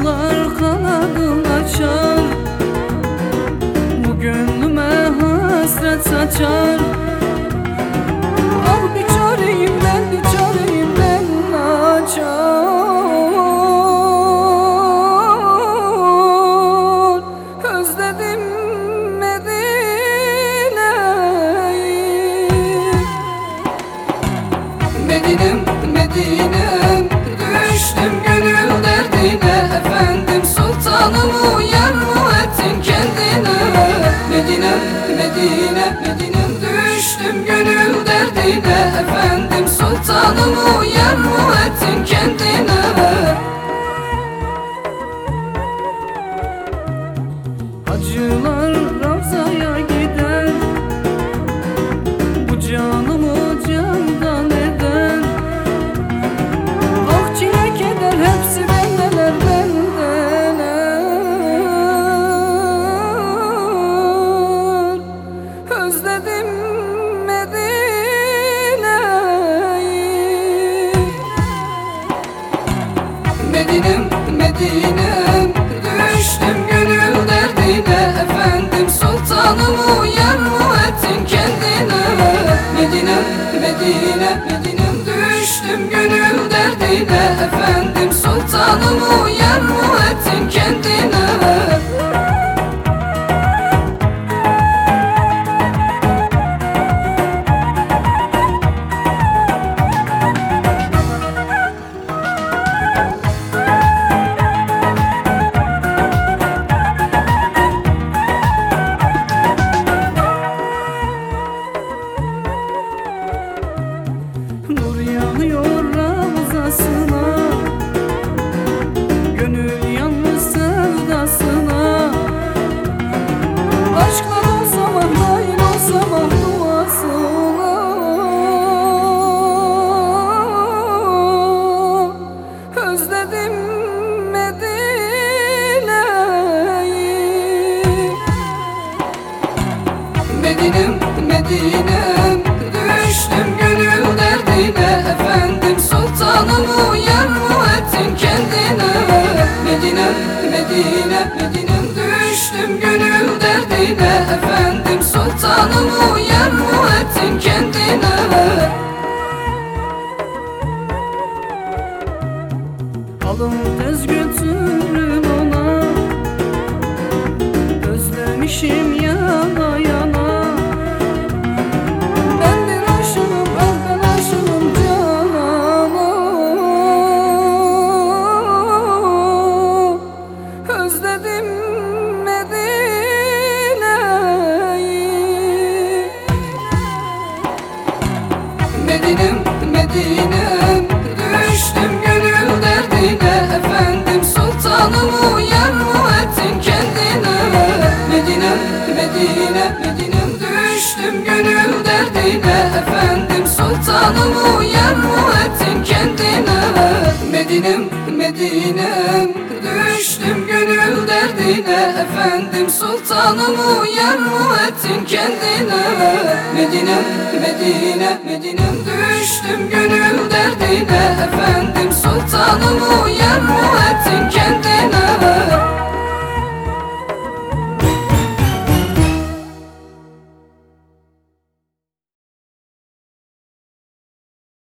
Kuşlar kanadını açar. Bu gönlüme hasret saçar. Medinem Düştüm gönül derdine. Efendim sultanımı yar mı ettin kendine. Acılar Medinem, Medinem. Düştüm gönül derdine Efendim sultanımı yar Medinem, Medinem. Düştüm gönül derdine. Efendim sultanımı yar mı ettin kendine Medinem, Medine, Medinem. Düştüm gönül derdine. Efendim sultanımı yar mı ettin kendine Alın tez götürün ona Özlemişim yana Medinem, Medinem. Düştüm gönül derdine Efendim sultanımı yar mı ettin kendine? Medinem, Medine, Medinem. Düştüm gönül derdine Efendim sultanımı Medinem, Medinem. Düştüm gönül derdine Efendim sultanımı yar mı ettin kendine? Medinem, Medine, Medinem. Düştüm gönül derdine Efendim sultanımı yar mı ettin